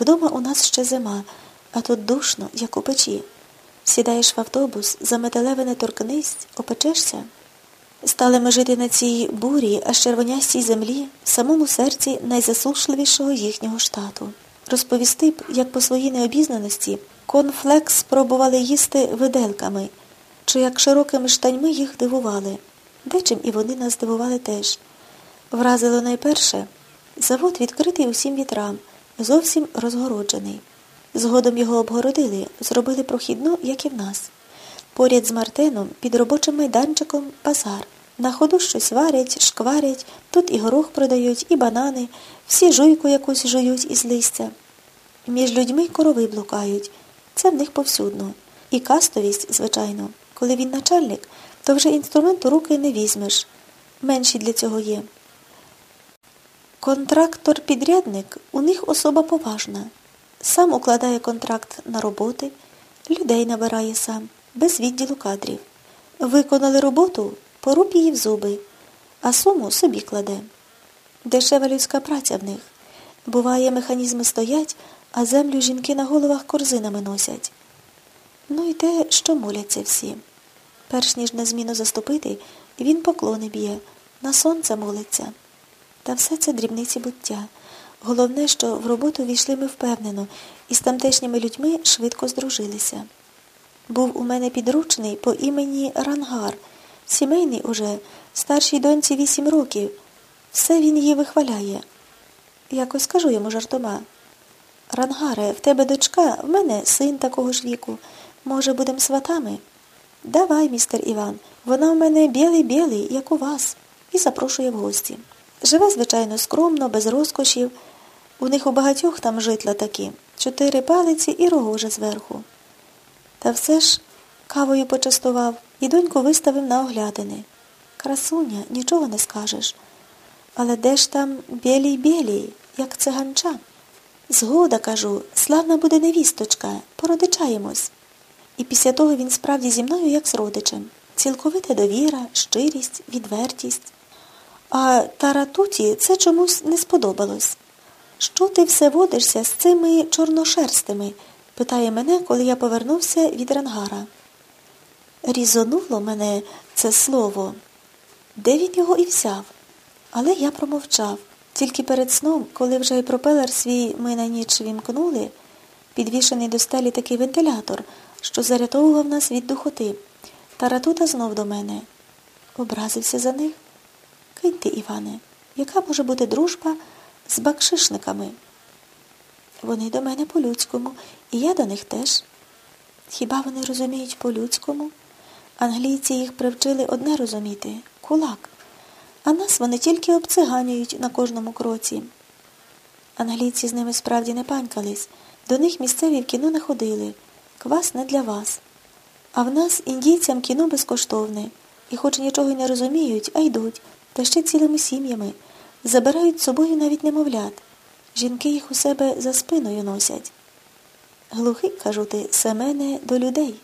Вдома у нас ще зима, а тут душно, як у печі. Сідаєш в автобус, за металеве не торкнись, опечешся. Стали ми жити на цій бурі, аж червонястій землі, в самому серці найзасушливішого їхнього штату. Розповісти б, як по своїй необізнаності конфлекс спробували їсти виделками, чи як широкими штаньми їх дивували. Дечим і вони нас дивували теж. Вразило найперше завод відкритий усім вітрам, зовсім розгороджений. Згодом його обгородили, зробили прохідну, як і в нас. Поряд з Мартеном під робочим майданчиком базар. На ходу щось варять, шкварять, тут і горох продають, і банани, всі жуйку якусь жують із листя. Між людьми корови блукають. Це в них повсюдно. І кастовість, звичайно. Коли він начальник, то вже інструмент у руки не візьмеш. Менші для цього є. Контрактор-підрядник у них особа поважна. Сам укладає контракт на роботи, людей набирає сам, без відділу кадрів. Виконали роботу, поруб її в зуби, а суму собі кладе. Дешева людська праця в них. Буває, механізми стоять, а землю жінки на головах корзинами носять. Ну і те, що моляться всі. Перш ніж на зміну заступити, він поклони б'є, на сонце молиться. Та все це дрібниці буття. Головне, що в роботу війшли ми впевнено і з тамтешніми людьми швидко здружилися. Був у мене підручний по імені Рангар, сімейний уже, старшій доньці вісім років. Все він її вихваляє. Якось кажу йому жартома. Рангаре, в тебе дочка, в мене син такого ж віку. Може, будемо сватами? Давай, містер Іван, вона в мене білий-білий, як у вас, і запрошує в гості. Живе, звичайно, скромно, без розкошів. У них у багатьох там житла такі, чотири палиці і рогожа зверху. Та все ж кавою почастував і доньку виставив на оглядини. Красуня, нічого не скажеш. Але де ж там білій-білій, як циганча? Згода, кажу, славна буде невісточка, породичаємось. І після того він справді зі мною, як з родичем. Цілковита довіра, щирість, відвертість. А таратуті це чомусь не сподобалось. Що ти все водишся з цими чорношерстими? питає мене, коли я повернувся від рангара. Різонуло мене це слово. Де він його і взяв? Але я промовчав. Тільки перед сном, коли вже й пропелер свій ми на ніч вімкнули, підвішений до стелі такий вентилятор, що зарятовував нас від духоти. Таратута знов до мене. Образився за них. Киньте, Іване, яка може бути дружба з бакшишниками? Вони до мене по-людському, і я до них теж. Хіба вони розуміють по-людському? Англійці їх привчили одне розуміти кулак, а нас вони тільки обциганюють на кожному кроці. Англійці з ними справді не панькались, до них місцеві в кіно не ходили. Квас не для вас. А в нас індійцям кіно безкоштовне, і хоч нічого й не розуміють, а йдуть та ще цілими сім'ями, забирають з собою навіть немовлят. Жінки їх у себе за спиною носять. Глухий, кажу ти, Семене, до людей.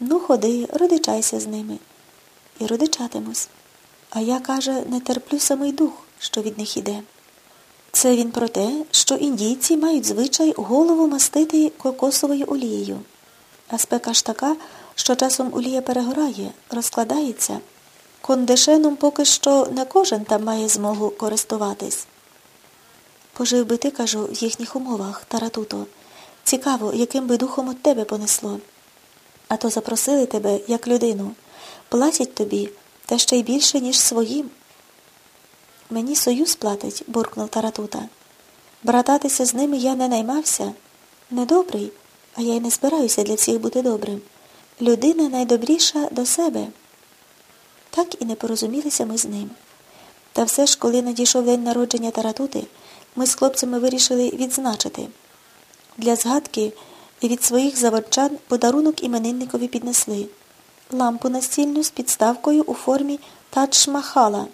Ну, ходи, родичайся з ними. І родичатимусь. А я, каже, не терплю самий дух, що від них іде. Це він про те, що індійці мають звичай голову мастити кокосовою олією. А спека ж така, що часом олія перегорає, розкладається. Кондишеном поки що не кожен там має змогу користуватись. Пожив би ти, кажу, в їхніх умовах, таратуто. Цікаво, яким би духом от тебе понесло. А то запросили тебе, як людину, платять тобі, та ще й більше, ніж своїм. Мені союз платить, буркнув таратута. Брататися з ними я не наймався. Недобрий, а я й не збираюся для всіх бути добрим. Людина найдобріша до себе. Так і не порозумілися ми з ним. Та все ж, коли надійшов день народження таратути, ми з хлопцями вирішили відзначити. Для згадки від своїх заводчан подарунок іменинникові піднесли лампу настільну з підставкою у формі тадж-махала.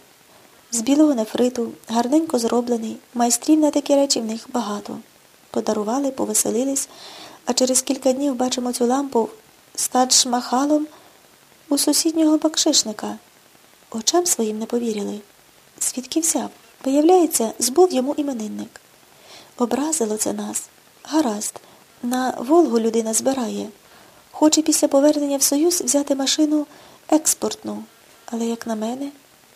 З білого нефриту, гарненько зроблений, майстрів на такі речі в них багато. Подарували, повеселились, а через кілька днів бачимо цю лампу з тадж-махалом у сусіднього бакшишника. Очам своїм не повірили. Звідки взяв? Виявляється, збув йому іменинник. Образило це нас. Гаразд, на Волгу людина збирає. Хоче після повернення в Союз взяти машину експортну. Але, як на мене,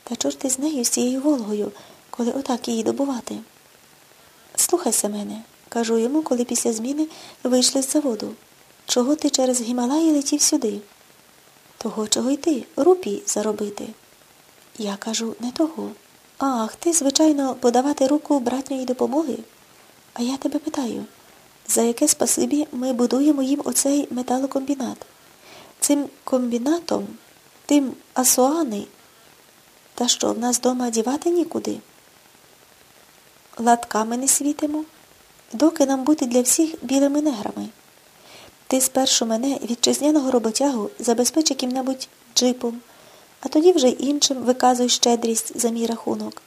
та чорти з нею, з цією Волгою, коли отак її добувати. Слухайся мене, кажу йому, коли після зміни вийшли з заводу. Чого ти через Гімалаї летів сюди? Того, чого йти, рупій заробити. Я кажу, не того. Ах, ти, звичайно, подавати руку братньої допомоги. А я тебе питаю, за яке спасибі ми будуємо їм оцей металокомбінат? Цим комбінатом, тим асуани, та що в нас дома дівати нікуди? Латками не світимо, доки нам бути для всіх білими неграми. Ти спершу мене, вітчизняного роботягу, забезпечи ким-небудь джипом, а тоді вже іншим виказуй щедрість за мій рахунок.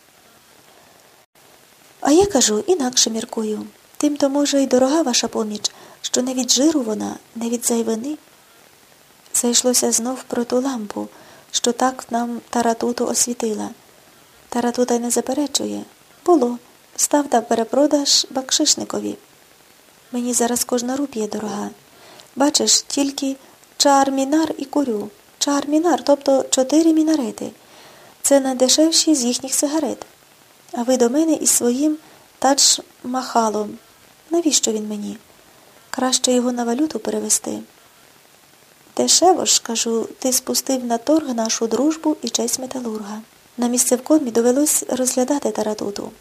А я кажу, інакше міркую. Тим то, може, й дорога ваша поміч, що не від жиру вона, не від зайвини. Зайшлося знов про ту лампу, що так нам таратуту освітила. Таратута й не заперечує. Було. Став та перепродаж бакшишникові. Мені зараз кожна рупія дорога. Бачиш, тільки чар-мінар і курю. Чар-мінар, тобто чотири мінарети. Це найдешевші з їхніх сигарет. А ви до мене із своїм тач-махалом. Навіщо він мені? Краще його на валюту перевести. Дешево ж, кажу, ти спустив на торг нашу дружбу і честь металурга. На місцевкомі довелось розглядати таратуту.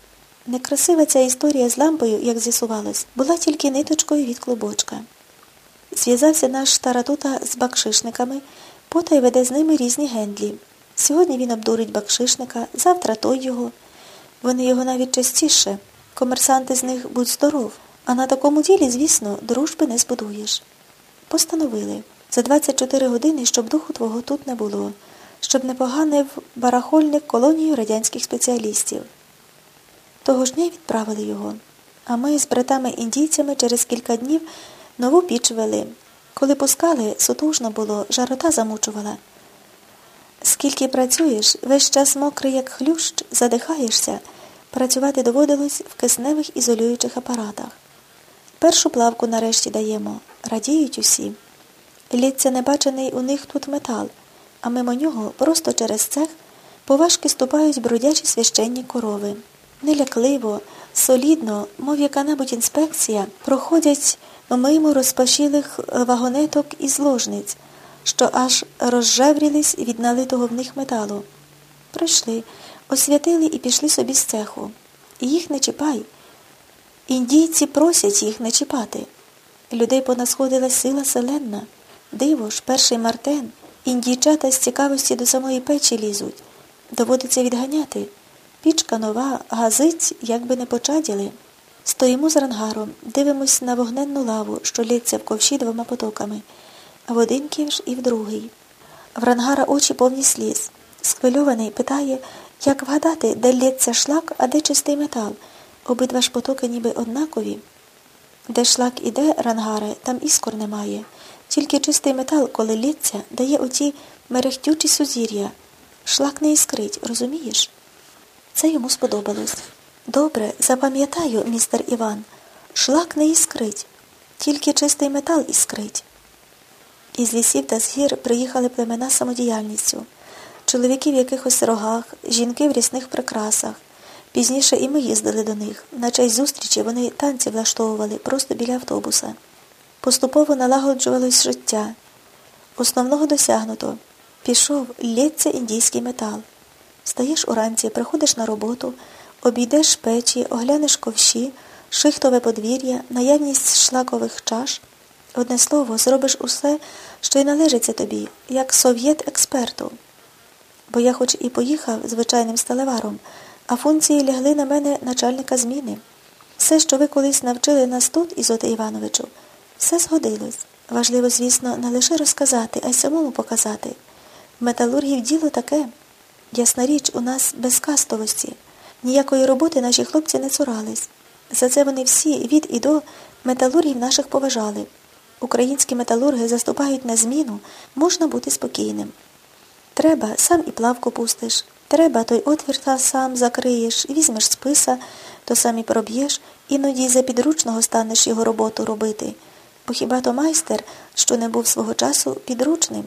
Некрасива ця історія з лампою, як з'ясувалось, була тільки ниточкою від клубочка. Зв'язався наш таратута з бакшишниками, потай веде з ними різні гендлі. Сьогодні він обдурить бакшишника, завтра той його. Вони його навіть частіше. Комерсанти з них будь здоров. А на такому ділі, звісно, дружби не збудуєш. Постановили за 24 години, щоб духу твого тут не було, щоб не поганив барахольник колонію радянських спеціалістів. Того ж дня відправили його. А ми з братами-індійцями через кілька днів нову піч вели. Коли пускали, сутужно було, жарота замучувала. Скільки працюєш, весь час мокрий, як хлющ, задихаєшся, працювати доводилось в кисневих ізолюючих апаратах. Першу плавку нарешті даємо, радіють усі. Лється небачений у них тут метал, а мимо нього просто через цех поважки ступають бродячі священні корови. Нелякливо, солідно, мов яка-небудь інспекція, проходять мимо розпашілих вагонеток і зложниць, що аж розжеврілись від налитого в них металу. Прийшли, освятили і пішли собі з цеху. Їх не чіпай. Індійці просять їх не чіпати. Людей понасходила сила селенна. Диво ж, перший мартен, індійчата з цікавості до самої печі лізуть. Доводиться відганяти. Пічка нова, газиць, як би не почаділи. Стоїмо з рангаром, дивимось на вогненну лаву, що лється в ковші двома потоками, в один ківш і в другий. В рангара очі повні сліз. Схвильований питає, як вгадати, де лється шлак, а де чистий метал. Обидва ж потоки ніби однакові. Де шлак іде, рангаре, там іскор немає. Тільки чистий метал, коли лється, дає оті мерехтючі сузір'я. Шлак не іскрить, розумієш? Це йому сподобалось. Добре, запам'ятаю, містер Іван, шлак не іскрить, тільки чистий метал іскрить. Із лісів та з гір приїхали племена самодіяльністю, чоловіки в якихось рогах, жінки в рісних прикрасах. Пізніше і ми їздили до них. На честь зустрічі вони танці влаштовували просто біля автобуса. Поступово налагоджувалось життя. Основного досягнуто. Пішов, лється індійський метал. Стаєш уранці, приходиш на роботу, обійдеш печі, оглянеш ковші, шихтове подвір'я, наявність шлакових чаш. Одне слово, зробиш усе, що й належиться тобі, як совєт експерту. Бо я хоч і поїхав звичайним сталеваром, а функції лягли на мене начальника зміни. Все, що ви колись навчили нас тут, Ізоте Івановичу, все згодилось. Важливо, звісно, не лише розказати, а й самому показати. В металургів діло таке. Ясна річ, у нас без кастовості. Ніякої роботи наші хлопці не цурались. За це вони всі від і до металургів наших поважали. Українські металурги заступають на зміну, можна бути спокійним. Треба, сам і плавку пустиш. Треба, той отвір та сам закриєш, візьмеш списа, то сам і проб'єш, Іноді за підручного станеш його роботу робити, бо хіба то майстер, що не був свого часу підручним.